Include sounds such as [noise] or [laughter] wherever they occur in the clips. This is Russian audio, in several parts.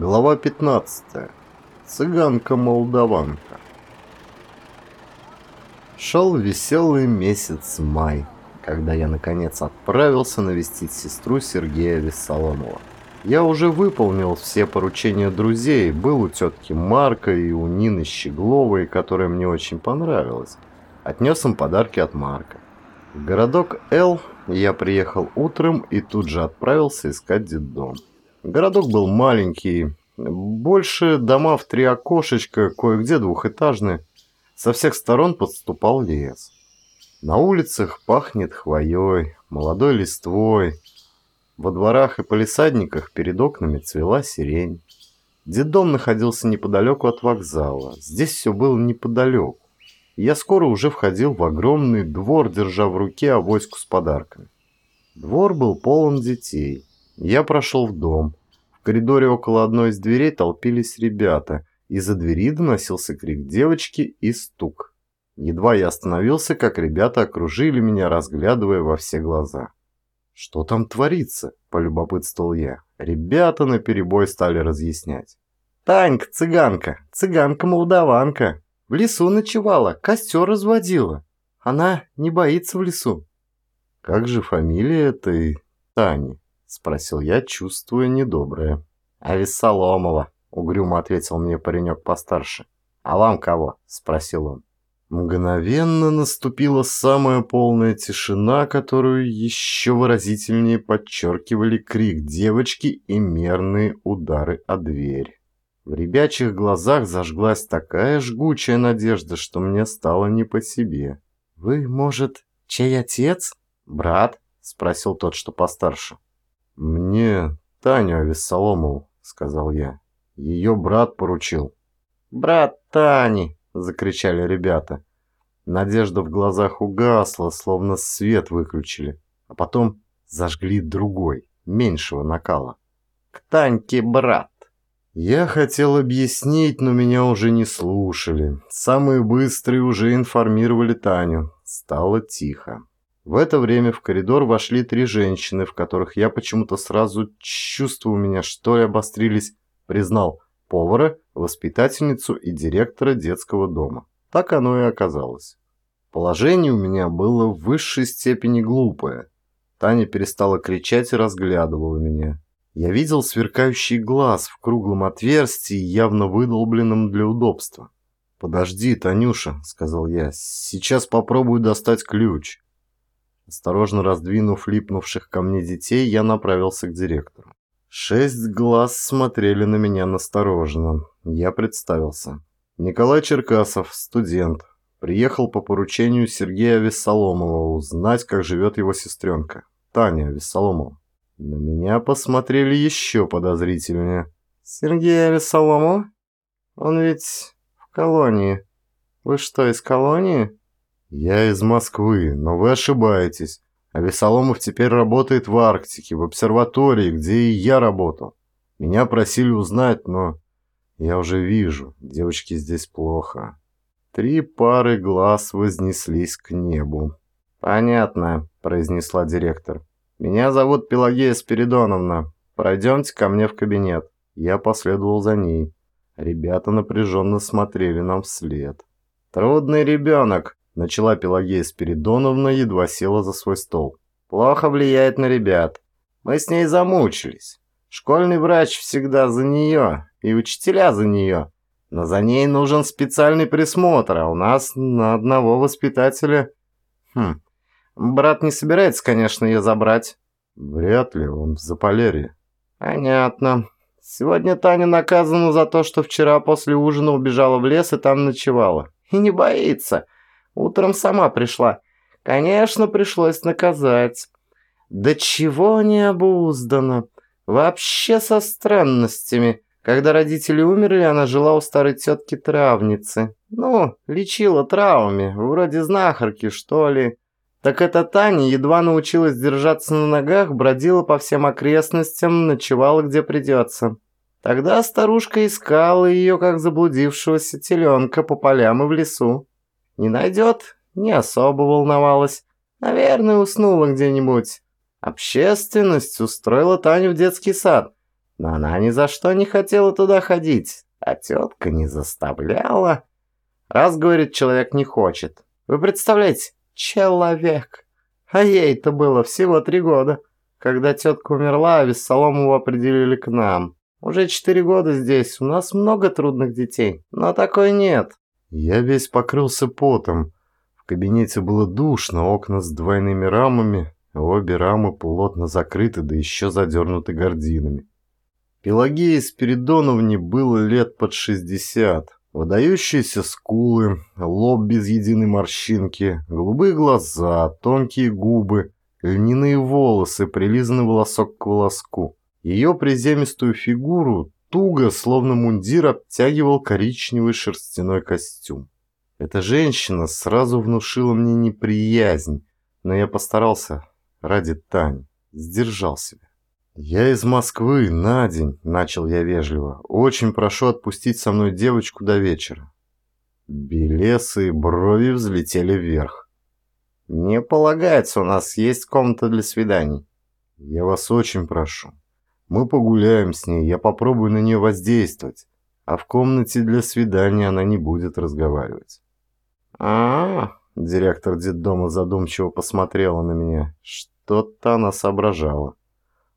Глава 15. Цыганка-молдаванка. Шел веселый месяц май, когда я наконец отправился навестить сестру Сергея Вессоломова. Я уже выполнил все поручения друзей, был у тетки Марка и у Нины Щегловой, которая мне очень понравилась. Отнес им подарки от Марка. В городок Л я приехал утром и тут же отправился искать детдом. Городок был маленький, больше дома в три окошечка, кое-где двухэтажные. Со всех сторон подступал лес. На улицах пахнет хвоей, молодой листвой. Во дворах и полисадниках перед окнами цвела сирень. Детдом находился неподалеку от вокзала. Здесь все было неподалеку. Я скоро уже входил в огромный двор, держа в руке авоську с подарками. Двор был полон детей. Я прошел в дом. В коридоре около одной из дверей толпились ребята. Из-за двери доносился крик девочки и стук. Едва я остановился, как ребята окружили меня, разглядывая во все глаза. «Что там творится?» – полюбопытствовал я. Ребята наперебой стали разъяснять. «Танька, цыганка, цыганка-молдаванка. В лесу ночевала, костер разводила. Она не боится в лесу». «Как же фамилия этой Тани?» — спросил я, чувствуя недоброе. «А Вессоломова», — угрюмо ответил мне паренек постарше. «А вам кого?» — спросил он. Мгновенно наступила самая полная тишина, которую еще выразительнее подчеркивали крик девочки и мерные удары о дверь. В ребячих глазах зажглась такая жгучая надежда, что мне стало не по себе. «Вы, может, чей отец? Брат?» — спросил тот, что постарше. «Мне Таню Авессоломову», — сказал я. «Ее брат поручил». «Брат Тани!» — закричали ребята. Надежда в глазах угасла, словно свет выключили, а потом зажгли другой, меньшего накала. «К Таньке брат!» Я хотел объяснить, но меня уже не слушали. Самые быстрые уже информировали Таню. Стало тихо. В это время в коридор вошли три женщины, в которых я почему-то сразу чувства меня что ли обострились, признал повара, воспитательницу и директора детского дома. Так оно и оказалось. Положение у меня было в высшей степени глупое. Таня перестала кричать и разглядывала меня. Я видел сверкающий глаз в круглом отверстии, явно выдолбленном для удобства. «Подожди, Танюша», — сказал я, — «сейчас попробую достать ключ». Осторожно раздвинув липнувших ко мне детей, я направился к директору. Шесть глаз смотрели на меня настороженно. Я представился. Николай Черкасов, студент. Приехал по поручению Сергея Вессоломова узнать, как живет его сестренка. Таня Вессоломова. На меня посмотрели еще подозрительнее. «Сергея Вессоломова? Он ведь в колонии. Вы что, из колонии?» «Я из Москвы, но вы ошибаетесь. А Весоломов теперь работает в Арктике, в обсерватории, где и я работал. Меня просили узнать, но я уже вижу, девочки здесь плохо». Три пары глаз вознеслись к небу. «Понятно», — произнесла директор. «Меня зовут Пелагея Спиридоновна. Пройдемте ко мне в кабинет». Я последовал за ней. Ребята напряженно смотрели нам вслед. «Трудный ребенок», Начала Пелагея Спиридоновна, едва села за свой стол. «Плохо влияет на ребят. Мы с ней замучились. Школьный врач всегда за нее, и учителя за нее. Но за ней нужен специальный присмотр, а у нас на одного воспитателя... Хм, брат не собирается, конечно, ее забрать». «Вряд ли, он в Заполярье». «Понятно. Сегодня Таня наказана за то, что вчера после ужина убежала в лес и там ночевала. И не боится». Утром сама пришла. Конечно, пришлось наказать. Да чего необуздано. Вообще со странностями. Когда родители умерли, она жила у старой тетки-травницы. Ну, лечила травмами, вроде знахарки, что ли. Так эта Таня едва научилась держаться на ногах, бродила по всем окрестностям, ночевала где придется. Тогда старушка искала ее, как заблудившегося теленка, по полям и в лесу. Не найдет, не особо волновалась. Наверное, уснула где-нибудь. Общественность устроила Таню в детский сад. Но она ни за что не хотела туда ходить, а тетка не заставляла. Раз, говорит, человек не хочет. Вы представляете, человек. А ей-то было всего три года. Когда тетка умерла, Вессоломову определили к нам. Уже четыре года здесь, у нас много трудных детей, но такой нет. Я весь покрылся потом. В кабинете было душно, окна с двойными рамами, обе рамы плотно закрыты, да еще задернуты гординами. Пелагеи Спиридоновне было лет под шестьдесят. Выдающиеся скулы, лоб без единой морщинки, голубые глаза, тонкие губы, льняные волосы, прилизанный волосок к волоску. Ее приземистую фигуру туго, словно мундир, обтягивал коричневый шерстяной костюм. Эта женщина сразу внушила мне неприязнь, но я постарался ради Тани, сдержал себя. «Я из Москвы, на день», — начал я вежливо. «Очень прошу отпустить со мной девочку до вечера». Белесы брови взлетели вверх. «Не полагается, у нас есть комната для свиданий». «Я вас очень прошу. Мы погуляем с ней, я попробую на нее воздействовать, а в комнате для свидания она не будет разговаривать». «А-а-а», директор детдома задумчиво посмотрела на меня. Что-то она соображала.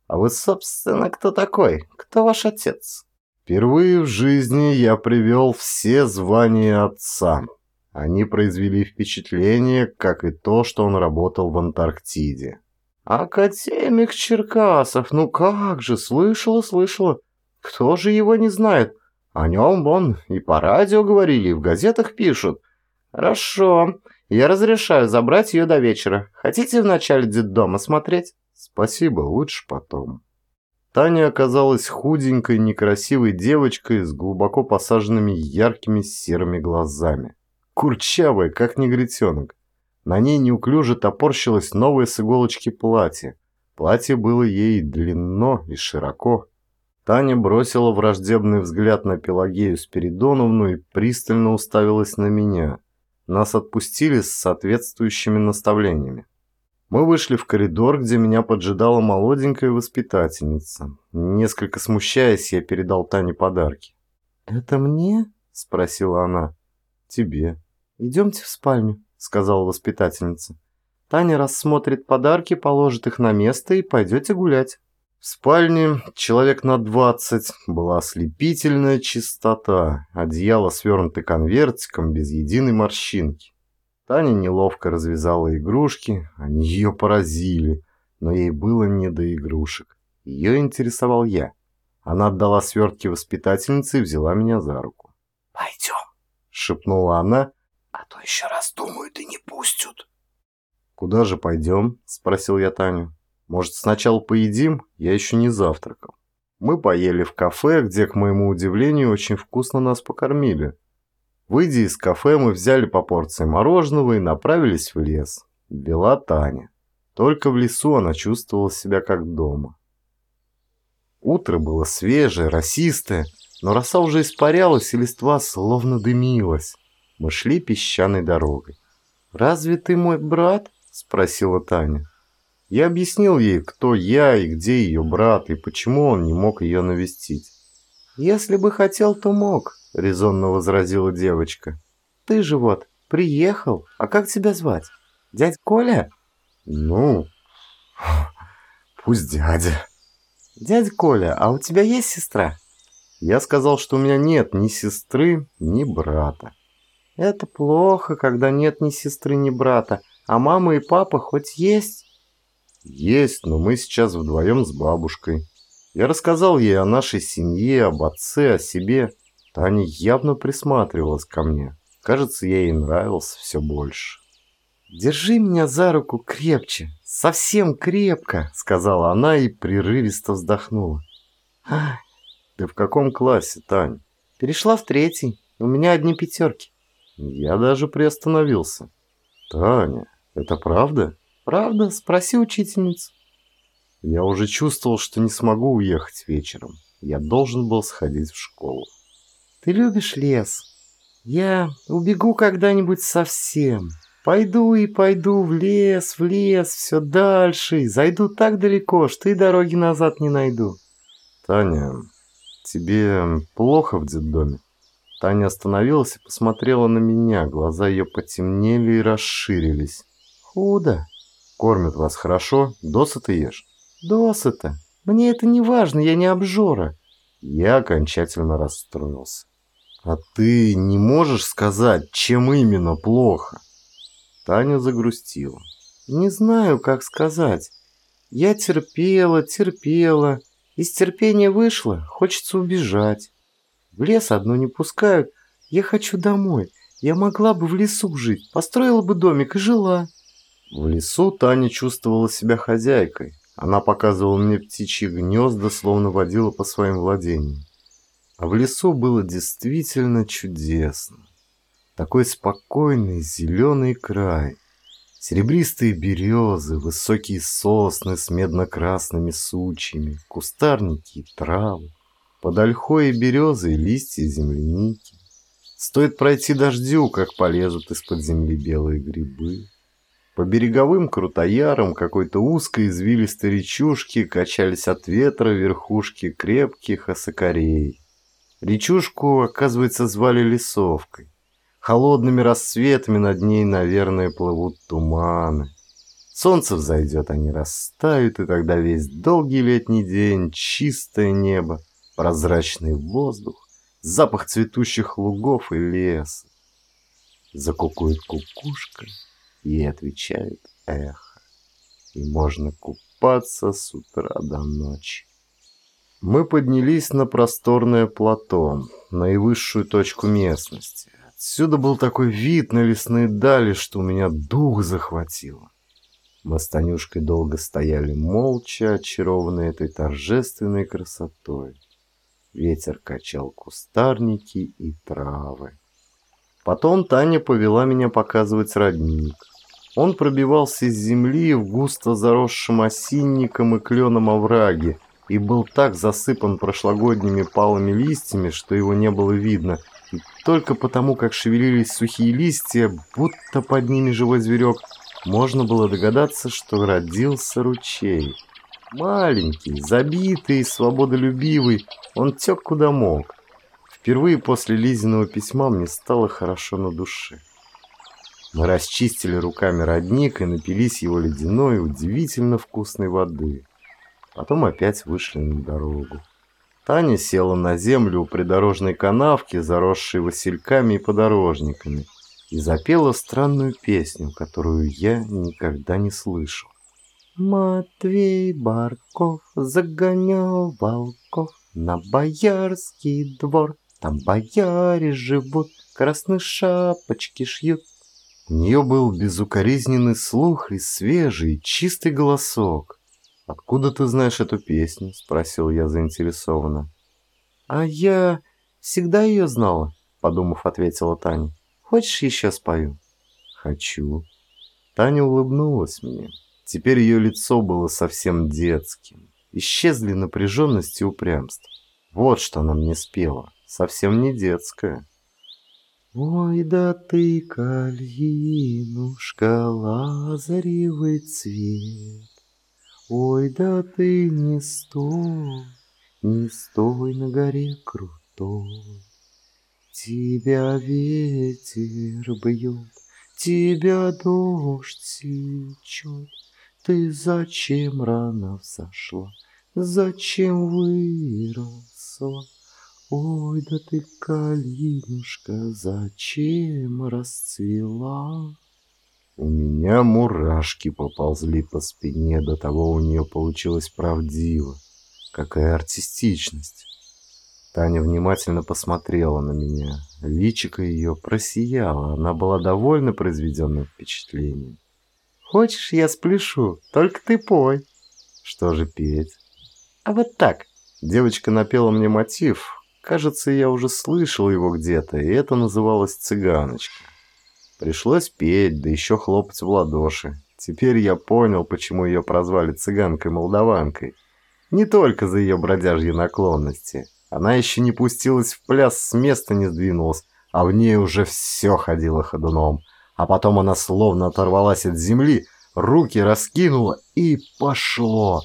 А вы, собственно, кто такой? Кто ваш отец? Впервые в жизни я привел все звания отца. Они произвели впечатление, как и то, что он работал в Антарктиде. Академик Черкасов, ну как же, слышала, слышала. Кто же его не знает? О нем вон и по радио говорили, и в газетах пишут. Хорошо, я разрешаю забрать ее до вечера. Хотите в начале детдома смотреть? Спасибо, лучше потом. Таня оказалась худенькой, некрасивой девочкой с глубоко посаженными яркими серыми глазами. Курчавая, как негритенок. На ней неуклюже топорщилось новое с иголочки платье. Платье было ей длинно и широко. Таня бросила враждебный взгляд на Пелагею Спиридоновну и пристально уставилась на меня. Нас отпустили с соответствующими наставлениями. Мы вышли в коридор, где меня поджидала молоденькая воспитательница. Несколько смущаясь, я передал Тане подарки. «Это мне?» – спросила она. «Тебе». «Идемте в спальню», – сказала воспитательница. «Таня рассмотрит подарки, положит их на место и пойдете гулять». В спальне человек на двадцать была ослепительная чистота, одеяло свернуто конвертиком без единой морщинки. Таня неловко развязала игрушки, они ее поразили, но ей было не до игрушек. Ее интересовал я. Она отдала свертки воспитательнице и взяла меня за руку. «Пойдем», — шепнула она, — «а то еще раз думают и не пустят». «Куда же пойдем?» — спросил я Таню. «Может, сначала поедим? Я еще не завтракал». Мы поели в кафе, где, к моему удивлению, очень вкусно нас покормили. Выйдя из кафе, мы взяли по порции мороженого и направились в лес. Вела Таня. Только в лесу она чувствовала себя как дома. Утро было свежее, росистое, но роса уже испарялась, и листва словно дымилась. Мы шли песчаной дорогой. «Разве ты мой брат?» – спросила Таня. Я объяснил ей, кто я и где ее брат, и почему он не мог ее навестить. «Если бы хотел, то мог», — резонно возразила девочка. «Ты же вот приехал. А как тебя звать? Дядь Коля?» «Ну, пусть дядя». «Дядь Коля, а у тебя есть сестра?» Я сказал, что у меня нет ни сестры, ни брата. «Это плохо, когда нет ни сестры, ни брата. А мама и папа хоть есть?» «Есть, но мы сейчас вдвоем с бабушкой». Я рассказал ей о нашей семье, об отце, о себе. Таня явно присматривалась ко мне. Кажется, я ей нравился все больше. «Держи меня за руку крепче, совсем крепко», — сказала она и прерывисто вздохнула. «Ах, ты в каком классе, Тань?» «Перешла в третий. У меня одни пятерки». Я даже приостановился. «Таня, это правда?» «Правда? Спроси учительницу». Я уже чувствовал, что не смогу уехать вечером. Я должен был сходить в школу. Ты любишь лес? Я убегу когда-нибудь совсем. Пойду и пойду в лес, в лес, все дальше, зайду так далеко, что и дороги назад не найду. Таня, тебе плохо в детдоме? Таня остановилась и посмотрела на меня. Глаза ее потемнели и расширились. Худо. Кормят вас хорошо? Досыта ешь? Досыта. Мне это не важно, я не обжора. Я окончательно расстроился. А ты не можешь сказать, чем именно плохо? Таня загрустила. Не знаю, как сказать. Я терпела, терпела. Из терпения вышла, хочется убежать. В лес одну не пускают. Я хочу домой. Я могла бы в лесу жить, построила бы домик и жила. В лесу Таня чувствовала себя хозяйкой. Она показывала мне птичьи гнезда, словно водила по своим владениям. А в лесу было действительно чудесно. Такой спокойный зеленый край. Серебристые березы, высокие сосны с медно-красными сучьями, кустарники и травы. Под ольхой и березой листья земляники. Стоит пройти дождю, как полезут из-под земли белые грибы. По береговым крутоярам какой-то узкой извилистой речушки качались от ветра верхушки крепких осокорей. Речушку, оказывается, звали Лесовкой. Холодными рассветами над ней, наверное, плывут туманы. Солнце взойдет, они растают, и тогда весь долгий летний день, чистое небо, прозрачный воздух, запах цветущих лугов и леса. Закукует кукушка, ей отвечает эхо. И можно купаться с утра до ночи. Мы поднялись на просторное плато, наивысшую точку местности. Отсюда был такой вид на лесные дали, что у меня дух захватило. Мы с Танюшкой долго стояли молча, очарованные этой торжественной красотой. Ветер качал кустарники и травы. Потом Таня повела меня показывать родник. Он пробивался из земли в густо заросшем осинником и кленом овраге и был так засыпан прошлогодними палыми листьями, что его не было видно, и только потому, как шевелились сухие листья, будто под ними живой зверек, можно было догадаться, что родился ручей. Маленький, забитый, свободолюбивый, он тек куда мог. Впервые после Лизиного письма мне стало хорошо на душе. Мы расчистили руками родник и напились его ледяной, удивительно вкусной воды. Потом опять вышли на дорогу. Таня села на землю у придорожной канавки, заросшей васильками и подорожниками, и запела странную песню, которую я никогда не слышал. Матвей Барков загонял волков на боярский двор. Там бояре живут, красные шапочки шьют. У нее был безукоризненный слух и свежий, чистый голосок. «Откуда ты знаешь эту песню?» — спросил я заинтересованно. «А я всегда ее знала», — подумав, ответила Таня. «Хочешь, еще спою?» «Хочу». Таня улыбнулась мне. Теперь ее лицо было совсем детским. Исчезли напряженность и упрямство. Вот что она мне спела. Совсем не детское. Ой, да ты, калинушка, лазаревый цвет, Ой, да ты не стой, не стой на горе крутой. Тебя ветер бьет, тебя дождь сечет, ты зачем рано взошла? Зачем выросла? Ой, да ты, калинушка, зачем расцвела? У меня мурашки поползли по спине, до того у нее получилось правдиво. Какая артистичность. Таня внимательно посмотрела на меня. Личико ее просияло, она была довольна произведенным впечатлением. Хочешь, я спляшу? Только ты пой. Что же петь? А вот так. Девочка напела мне мотив. Кажется, я уже слышал его где-то, и это называлось «Цыганочка». Пришлось петь, да еще хлопать в ладоши. Теперь я понял, почему ее прозвали цыганкой-молдаванкой. Не только за ее бродяжьи наклонности. Она еще не пустилась в пляс, с места не сдвинулась, а в ней уже все ходило ходуном а потом она словно оторвалась от земли, руки раскинула и пошло.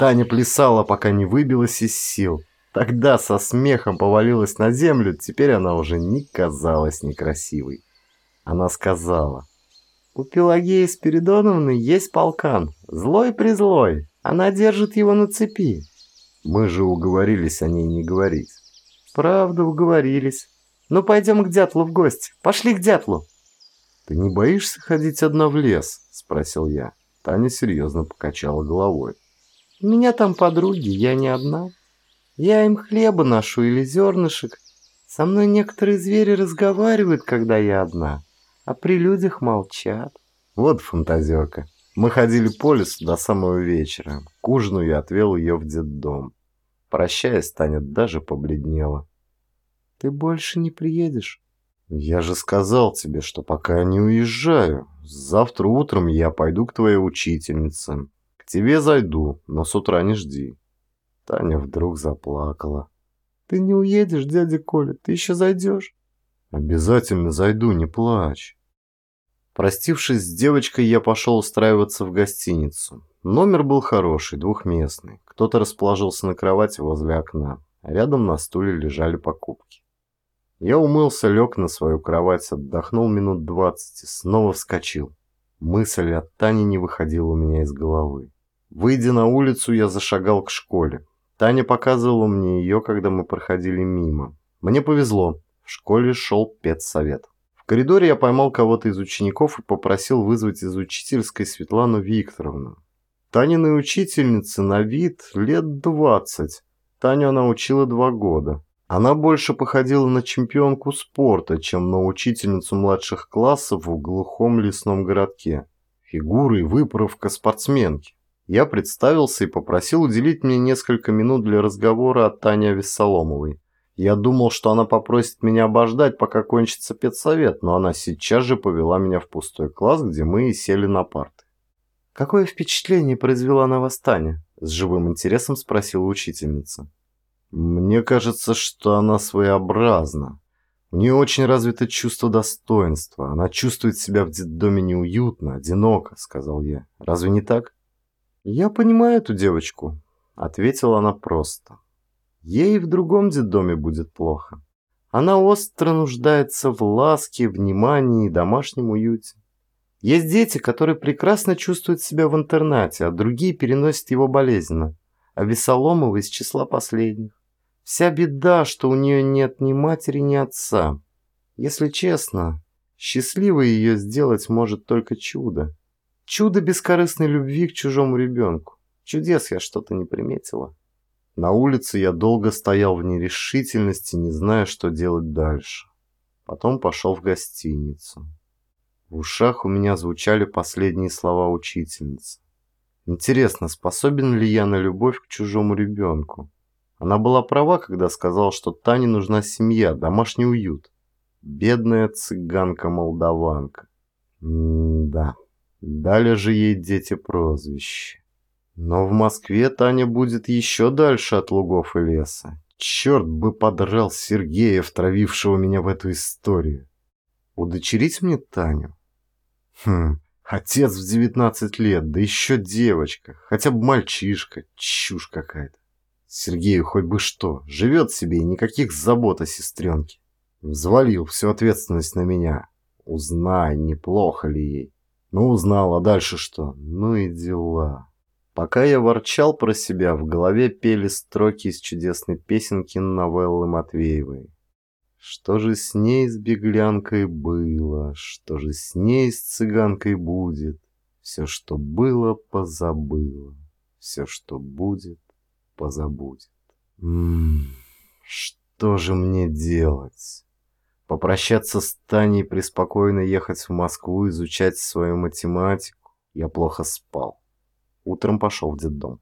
Таня плясала, пока не выбилась из сил. Тогда со смехом повалилась на землю, теперь она уже не казалась некрасивой. Она сказала, «У Пелагеи Спиридоновны есть полкан, злой-призлой, она держит его на цепи». Мы же уговорились о ней не говорить. «Правда, уговорились. Ну, пойдем к дятлу в гости. Пошли к дятлу». «Ты не боишься ходить одна в лес?» – спросил я. Таня серьезно покачала головой. «У меня там подруги, я не одна. Я им хлеба ношу или зернышек. Со мной некоторые звери разговаривают, когда я одна, а при людях молчат». Вот фантазерка. Мы ходили по лесу до самого вечера. К ужину я отвел ее в детдом. Прощаясь, Таня даже побледнела. «Ты больше не приедешь?» «Я же сказал тебе, что пока не уезжаю. Завтра утром я пойду к твоей учительнице. К тебе зайду, но с утра не жди». Таня вдруг заплакала. «Ты не уедешь, дядя Коля, ты еще зайдешь?» «Обязательно зайду, не плачь». Простившись с девочкой, я пошел устраиваться в гостиницу. Номер был хороший, двухместный. Кто-то расположился на кровати возле окна. Рядом на стуле лежали покупки. Я умылся, лег на свою кровать, отдохнул минут двадцать и снова вскочил. Мысль о Тане не выходила у меня из головы. Выйдя на улицу, я зашагал к школе. Таня показывала мне ее, когда мы проходили мимо. Мне повезло. В школе шел педсовет. В коридоре я поймал кого-то из учеников и попросил вызвать из учительской Светлану Викторовну. Таниной учительнице на вид лет двадцать. Таню она учила два года. Она больше походила на чемпионку спорта, чем на учительницу младших классов в глухом лесном городке. Фигура и выправка спортсменки. Я представился и попросил уделить мне несколько минут для разговора о Тане Вессоломовой. Я думал, что она попросит меня обождать, пока кончится педсовет, но она сейчас же повела меня в пустой класс, где мы и сели на парты. «Какое впечатление произвела на вас Таня?» – с живым интересом спросила учительница. Мне кажется, что она своеобразна. У нее очень развито чувство достоинства. Она чувствует себя в детдоме неуютно, одиноко, сказал я. Разве не так? Я понимаю эту девочку, ответила она просто. Ей в другом детдоме будет плохо. Она остро нуждается в ласке, внимании и домашнем уюте. Есть дети, которые прекрасно чувствуют себя в интернате, а другие переносят его болезненно. А Весоломова из числа последних. Вся беда, что у нее нет ни матери, ни отца. Если честно, счастливой ее сделать может только чудо. Чудо бескорыстной любви к чужому ребенку. Чудес я что-то не приметила. На улице я долго стоял в нерешительности, не зная, что делать дальше. Потом пошел в гостиницу. В ушах у меня звучали последние слова учительницы. Интересно, способен ли я на любовь к чужому ребенку? Она была права, когда сказала, что Тане нужна семья, домашний уют. Бедная цыганка-молдаванка. М-да. Дали же ей дети прозвище. Но в Москве Таня будет еще дальше от лугов и леса. Черт бы подрал Сергея, втравившего меня в эту историю. Удочерить мне Таню? Хм, отец в 19 лет, да еще девочка, хотя бы мальчишка, чушь какая-то. Сергею хоть бы что, живет себе и никаких забот о сестренке. Взвалил всю ответственность на меня. Узнай, неплохо ли ей. Ну, узнал, а дальше что? Ну и дела. Пока я ворчал про себя, в голове пели строки из чудесной песенки новеллы Матвеевой. Что же с ней с беглянкой было, что же с ней с цыганкой будет? Все, что было, позабыло, все, что будет, позабудет. Ммм, что же мне делать? Попрощаться с Таней, преспокойно ехать в Москву, изучать свою математику? Я плохо спал. Утром пошел в детдом.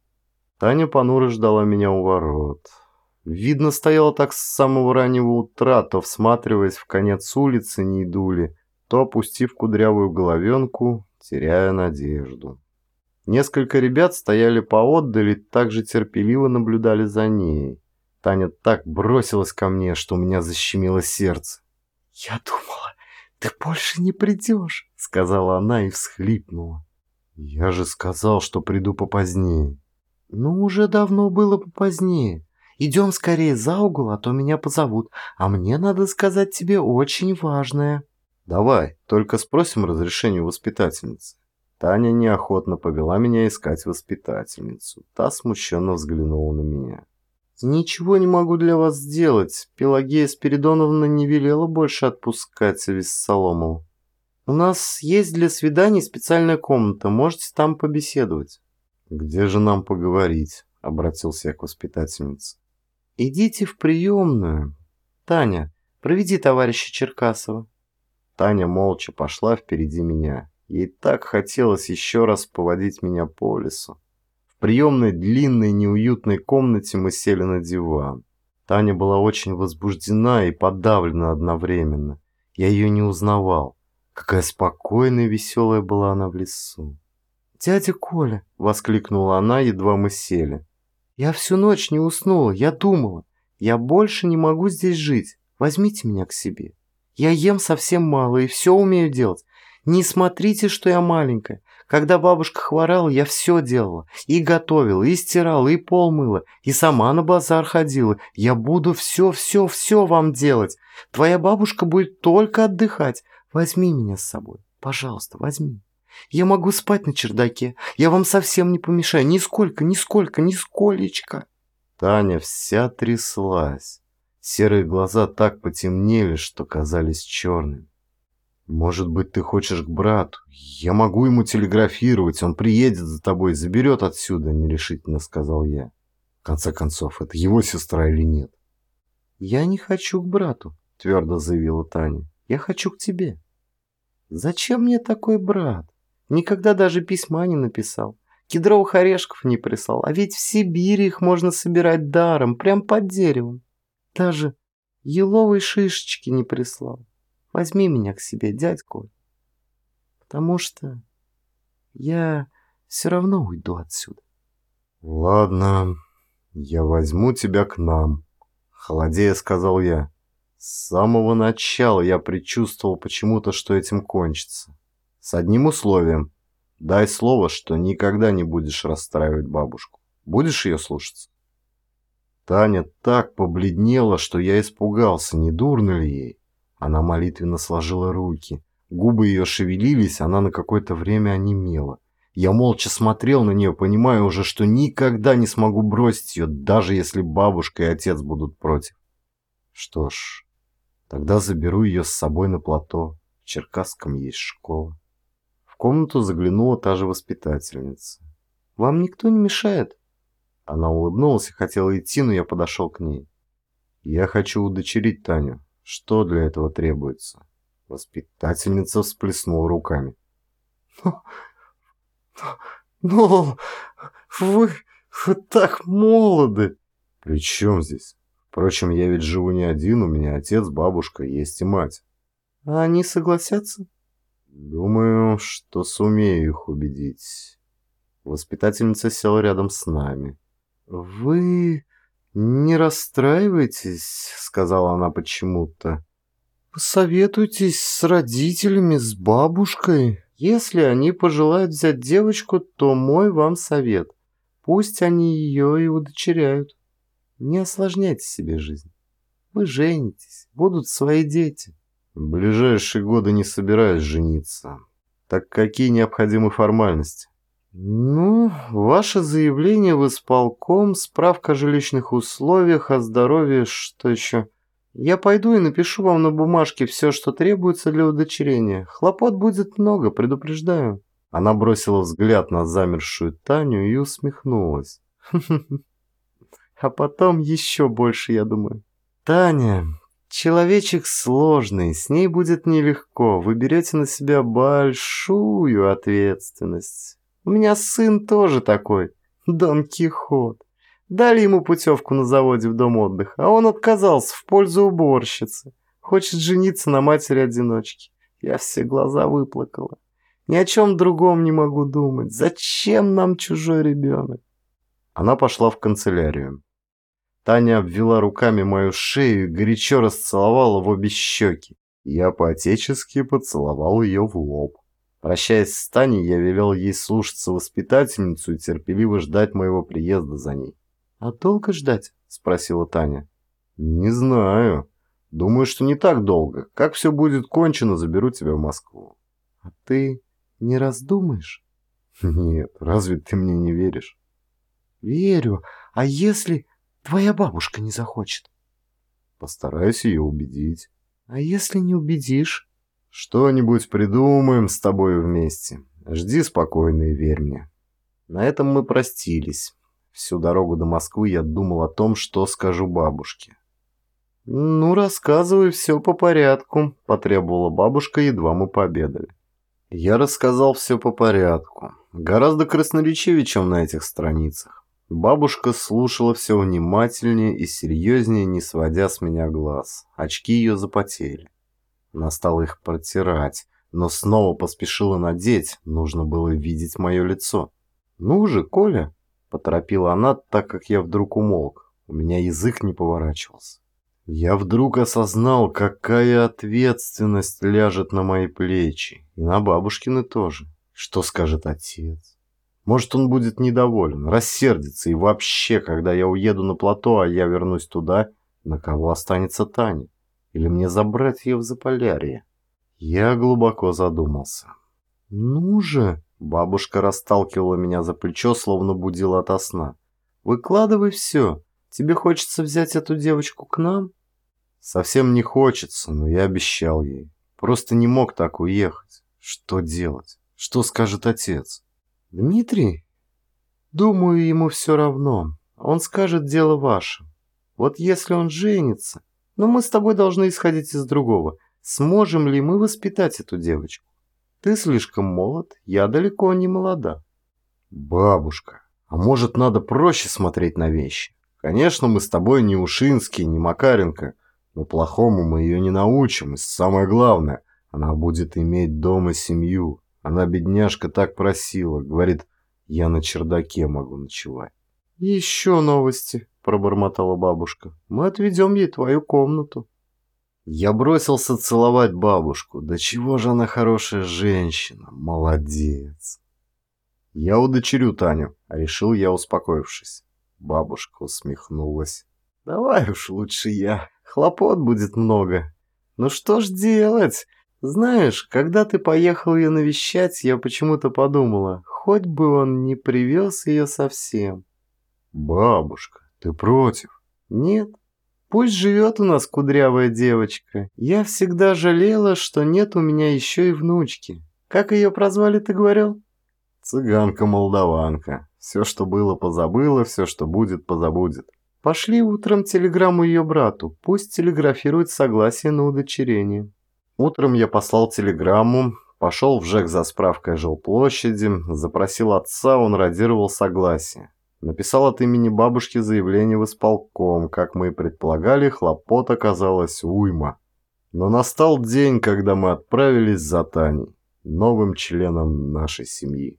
Таня понуро ждала меня у ворот. Видно, стояла так с самого раннего утра, то всматриваясь в конец улицы, не иду ли, то опустив кудрявую головенку, теряя надежду. Несколько ребят стояли поотдали, так же терпеливо наблюдали за ней. Таня так бросилась ко мне, что у меня защемило сердце. «Я думала, ты больше не придешь», — сказала она и всхлипнула. «Я же сказал, что приду попозднее». Ну, уже давно было попозднее. Идем скорее за угол, а то меня позовут. А мне надо сказать тебе очень важное. Давай, только спросим разрешение воспитательницы. Таня неохотно повела меня искать воспитательницу. Та смущенно взглянула на меня. «Ничего не могу для вас сделать. Пелагея Спиридоновна не велела больше отпускать Виссаломову. У нас есть для свиданий специальная комната. Можете там побеседовать». «Где же нам поговорить?» — обратился я к воспитательнице. «Идите в приемную. Таня, проведи товарища Черкасова». Таня молча пошла впереди меня. Ей так хотелось еще раз поводить меня по лесу. В приемной длинной неуютной комнате мы сели на диван. Таня была очень возбуждена и подавлена одновременно. Я ее не узнавал. Какая спокойная и веселая была она в лесу. «Дядя Коля!» — воскликнула она, едва мы сели. «Я всю ночь не уснула, я думала. Я больше не могу здесь жить. Возьмите меня к себе. Я ем совсем мало и все умею делать. Не смотрите, что я маленькая. Когда бабушка хворала, я все делала. И готовила, и стирала, и пол мыла, и сама на базар ходила. Я буду все-все-все вам делать. Твоя бабушка будет только отдыхать. Возьми меня с собой. Пожалуйста, возьми. Я могу спать на чердаке. Я вам совсем не помешаю. Нисколько, нисколько, нисколечко. Таня вся тряслась. Серые глаза так потемнели, что казались черными. «Может быть, ты хочешь к брату? Я могу ему телеграфировать, он приедет за тобой и заберет отсюда», — нерешительно сказал я. В конце концов, это его сестра или нет? «Я не хочу к брату», — твердо заявила Таня. «Я хочу к тебе». «Зачем мне такой брат? Никогда даже письма не написал. Кедровых орешков не прислал. А ведь в Сибири их можно собирать даром, прям под деревом. Даже еловой шишечки не прислал. Возьми меня к себе, дядьку. Потому что я все равно уйду отсюда. Ладно, я возьму тебя к нам, холодея сказал я. С самого начала я предчувствовал почему-то, что этим кончится. С одним условием. Дай слово, что никогда не будешь расстраивать бабушку. Будешь ее слушаться? Таня так побледнела, что я испугался, не дурно ли ей. Она молитвенно сложила руки. Губы ее шевелились, она на какое-то время онемела. Я молча смотрел на нее, понимая уже, что никогда не смогу бросить ее, даже если бабушка и отец будут против. Что ж, тогда заберу ее с собой на плато. В Черкасском есть школа. В комнату заглянула та же воспитательница. «Вам никто не мешает?» Она улыбнулась и хотела идти, но я подошел к ней. «Я хочу удочерить Таню. Что для этого требуется?» Воспитательница всплеснула руками. «Но, но вы, вы так молоды!» «При чем здесь? Впрочем, я ведь живу не один, у меня отец, бабушка, есть и мать». «А они согласятся?» «Думаю, что сумею их убедить». Воспитательница села рядом с нами. «Вы не расстраивайтесь», — сказала она почему-то. «Посоветуйтесь с родителями, с бабушкой. Если они пожелают взять девочку, то мой вам совет. Пусть они ее и удочеряют. Не осложняйте себе жизнь. Вы женитесь, будут свои дети». «В ближайшие годы не собираюсь жениться. Так какие необходимы формальности?» «Ну, ваше заявление в исполком, справка о жилищных условиях, о здоровье, что еще? Я пойду и напишу вам на бумажке все, что требуется для удочерения. Хлопот будет много, предупреждаю». Она бросила взгляд на замершую Таню и усмехнулась. [laughs] «А потом еще больше, я думаю. Таня, человечек сложный, с ней будет нелегко. Вы берете на себя большую ответственность». У меня сын тоже такой, Дон Кихот. Дали ему путевку на заводе в дом отдыха, а он отказался в пользу уборщицы. Хочет жениться на матери-одиночки. Я все глаза выплакала. Ни о чем другом не могу думать. Зачем нам чужой ребенок? Она пошла в канцелярию. Таня обвела руками мою шею и горячо расцеловала в обе щеки. Я по-отечески поцеловал ее в лоб. Прощаясь с Таней, я велел ей слушаться воспитательницу и терпеливо ждать моего приезда за ней. «А долго ждать?» – спросила Таня. «Не знаю. Думаю, что не так долго. Как все будет кончено, заберу тебя в Москву». «А ты не раздумаешь?» «Нет, разве ты мне не веришь?» «Верю. А если твоя бабушка не захочет?» «Постараюсь ее убедить». «А если не убедишь?» Что-нибудь придумаем с тобой вместе. Жди спокойно и верь мне. На этом мы простились. Всю дорогу до Москвы я думал о том, что скажу бабушке. «Ну, рассказывай все по порядку», – потребовала бабушка, едва мы пообедали. Я рассказал все по порядку. Гораздо красноречивее, чем на этих страницах. Бабушка слушала все внимательнее и серьезнее, не сводя с меня глаз. Очки ее запотели. Она стала их протирать, но снова поспешила надеть, нужно было видеть мое лицо. «Ну же, Коля!» – поторопила она, так как я вдруг умолк. У меня язык не поворачивался. Я вдруг осознал, какая ответственность ляжет на мои плечи, и на бабушкины тоже. Что скажет отец? Может, он будет недоволен, рассердится, и вообще, когда я уеду на плато, а я вернусь туда, на кого останется Таня? Или мне забрать ее в Заполярье? Я глубоко задумался. «Ну же!» — бабушка расталкивала меня за плечо, словно будила ото сна. «Выкладывай все. Тебе хочется взять эту девочку к нам?» «Совсем не хочется, но я обещал ей. Просто не мог так уехать. Что делать? Что скажет отец?» «Дмитрий? Думаю, ему все равно. Он скажет, дело ваше. Вот если он женится, но мы с тобой должны исходить из другого. Сможем ли мы воспитать эту девочку? Ты слишком молод, я далеко не молода. Бабушка, а может надо проще смотреть на вещи? Конечно, мы с тобой не Ушинский, не Макаренко, но плохому мы ее не научим. И самое главное, она будет иметь дома семью. Она, бедняжка, так просила. Говорит, я на чердаке могу ночевать. Еще новости пробормотала бабушка. «Мы отведем ей твою комнату». Я бросился целовать бабушку. Да чего же она хорошая женщина. Молодец. Я удочерю Таню, решил я, успокоившись. Бабушка усмехнулась. Давай уж лучше я. Хлопот будет много. Ну что ж делать? Знаешь, когда ты поехал ее навещать, я почему-то подумала, хоть бы он не привез ее совсем. Бабушка, ты против? Нет. Пусть живет у нас кудрявая девочка. Я всегда жалела, что нет у меня еще и внучки. Как ее прозвали, ты говорил? Цыганка-молдаванка. Все, что было, позабыла, все, что будет, позабудет. Пошли утром телеграмму ее брату. Пусть телеграфирует согласие на удочерение. Утром я послал телеграмму, пошел в ЖЭК за справкой о жилплощади, запросил отца, он радировал согласие. Написал от имени бабушки заявление в исполком. Как мы и предполагали, хлопот оказалось уйма. Но настал день, когда мы отправились за Таней, новым членом нашей семьи.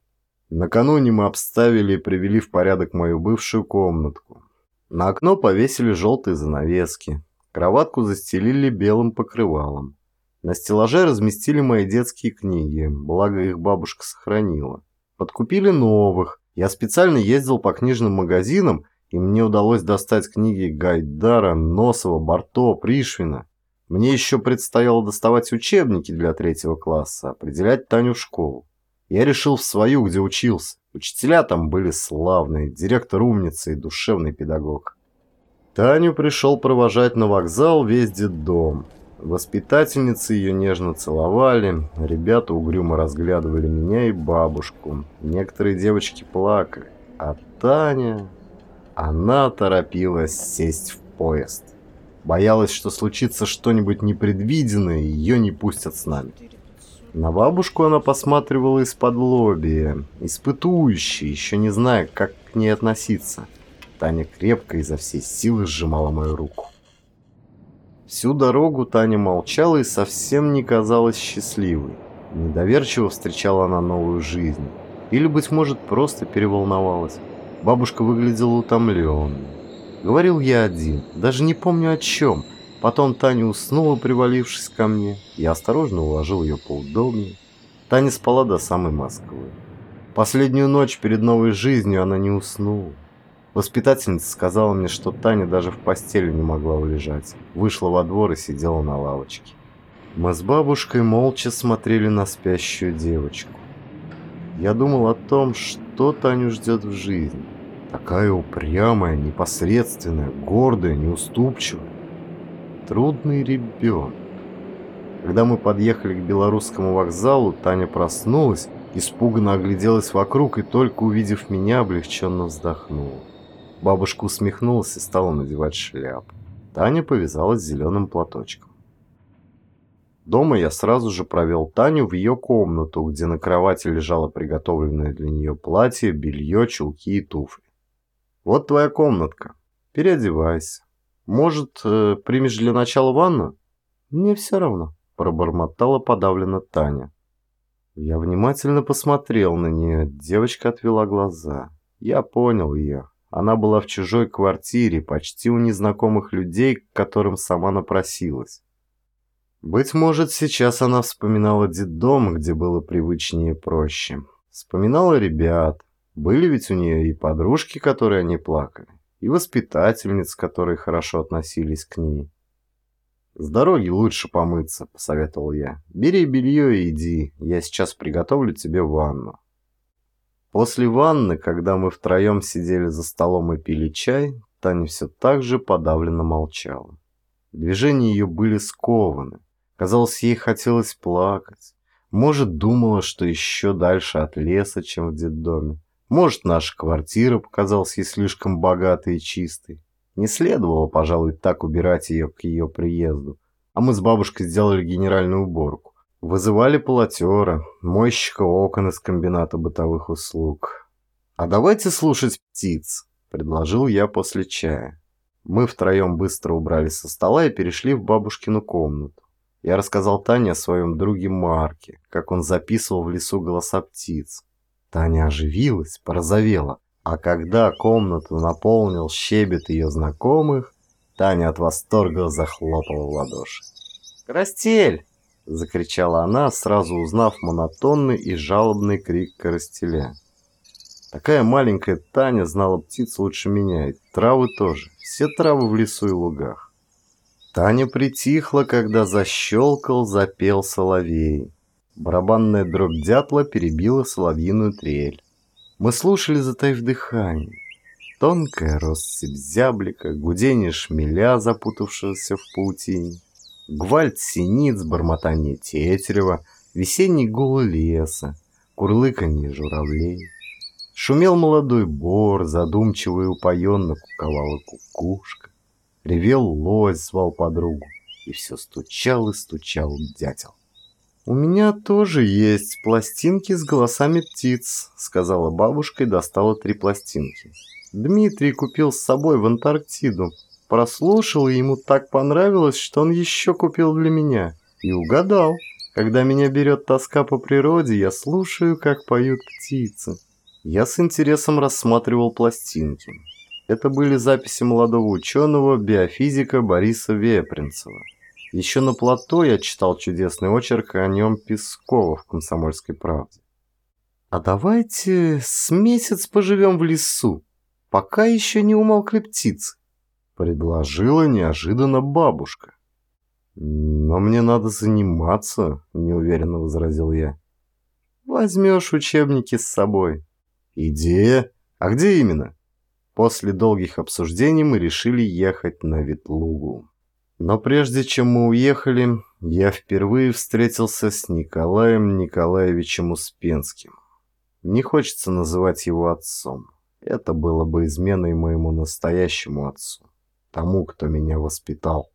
Накануне мы обставили и привели в порядок мою бывшую комнатку. На окно повесили желтые занавески. Кроватку застелили белым покрывалом. На стеллаже разместили мои детские книги, благо их бабушка сохранила. Подкупили новых, я специально ездил по книжным магазинам, и мне удалось достать книги Гайдара, Носова, Барто, Пришвина. Мне еще предстояло доставать учебники для третьего класса, определять Таню в школу. Я решил в свою, где учился. Учителя там были славные, директор умница и душевный педагог. Таню пришел провожать на вокзал весь детдом. Воспитательницы ее нежно целовали, ребята угрюмо разглядывали меня и бабушку. Некоторые девочки плакали, а Таня... Она торопилась сесть в поезд. Боялась, что случится что-нибудь непредвиденное, и ее не пустят с нами. На бабушку она посматривала из-под лобия, испытующе, еще не зная, как к ней относиться. Таня крепко изо всей силы сжимала мою руку. Всю дорогу Таня молчала и совсем не казалась счастливой. Недоверчиво встречала она новую жизнь. Или, быть может, просто переволновалась. Бабушка выглядела утомленной. Говорил я один, даже не помню о чем. Потом Таня уснула, привалившись ко мне. Я осторожно уложил ее поудобнее. Таня спала до самой Москвы. Последнюю ночь перед новой жизнью она не уснула. Воспитательница сказала мне, что Таня даже в постели не могла улежать. Вышла во двор и сидела на лавочке. Мы с бабушкой молча смотрели на спящую девочку. Я думал о том, что Таню ждет в жизни. Такая упрямая, непосредственная, гордая, неуступчивая. Трудный ребенок. Когда мы подъехали к белорусскому вокзалу, Таня проснулась, испуганно огляделась вокруг и только увидев меня, облегченно вздохнула. Бабушка усмехнулась и стала надевать шляпу. Таня повязалась зеленым платочком. Дома я сразу же провел Таню в ее комнату, где на кровати лежало приготовленное для нее платье, белье, чулки и туфли. «Вот твоя комнатка. Переодевайся. Может, э, примешь для начала ванну?» «Мне все равно», — пробормотала подавленно Таня. Я внимательно посмотрел на нее. Девочка отвела глаза. Я понял ее. Она была в чужой квартире, почти у незнакомых людей, к которым сама напросилась. Быть может, сейчас она вспоминала детдом, где было привычнее и проще. Вспоминала ребят. Были ведь у нее и подружки, которые они плакали, и воспитательниц, которые хорошо относились к ней. «С дороги лучше помыться», — посоветовал я. «Бери белье и иди, я сейчас приготовлю тебе ванну». После ванны, когда мы втроем сидели за столом и пили чай, Таня все так же подавленно молчала. Движения ее были скованы. Казалось, ей хотелось плакать. Может, думала, что еще дальше от леса, чем в детдоме. Может, наша квартира показалась ей слишком богатой и чистой. Не следовало, пожалуй, так убирать ее к ее приезду. А мы с бабушкой сделали генеральную уборку. Вызывали полотера, мойщика окон из комбината бытовых услуг. «А давайте слушать птиц», — предложил я после чая. Мы втроем быстро убрали со стола и перешли в бабушкину комнату. Я рассказал Тане о своем друге Марке, как он записывал в лесу голоса птиц. Таня оживилась, порозовела, а когда комнату наполнил щебет ее знакомых, Таня от восторга захлопала в ладоши. «Карастель!» — закричала она, сразу узнав монотонный и жалобный крик коростеля. Такая маленькая Таня знала птиц лучше меня, и травы тоже, все травы в лесу и лугах. Таня притихла, когда защелкал, запел соловей. Барабанная дробь дятла перебила соловьиную трель. Мы слушали, затаив дыхание. Тонкая россыпь зяблика, гудение шмеля, запутавшегося в паутине гвальт синиц, бормотание тетерева, весенний гул леса, курлыканье журавлей. Шумел молодой бор, задумчиво и упоенно куковала кукушка. Ревел лось, звал подругу, и все стучал и стучал дятел. «У меня тоже есть пластинки с голосами птиц», — сказала бабушка и достала три пластинки. «Дмитрий купил с собой в Антарктиду прослушал, и ему так понравилось, что он еще купил для меня. И угадал. Когда меня берет тоска по природе, я слушаю, как поют птицы. Я с интересом рассматривал пластинки. Это были записи молодого ученого, биофизика Бориса Вепринцева. Еще на плато я читал чудесный очерк о нем Пескова в «Комсомольской правде». А давайте с месяц поживем в лесу, пока еще не умолкли птицы. Предложила неожиданно бабушка. «Но мне надо заниматься», — неуверенно возразил я. «Возьмешь учебники с собой». «Идея? А где именно?» После долгих обсуждений мы решили ехать на Ветлугу. Но прежде чем мы уехали, я впервые встретился с Николаем Николаевичем Успенским. Не хочется называть его отцом. Это было бы изменой моему настоящему отцу тому, кто меня воспитал.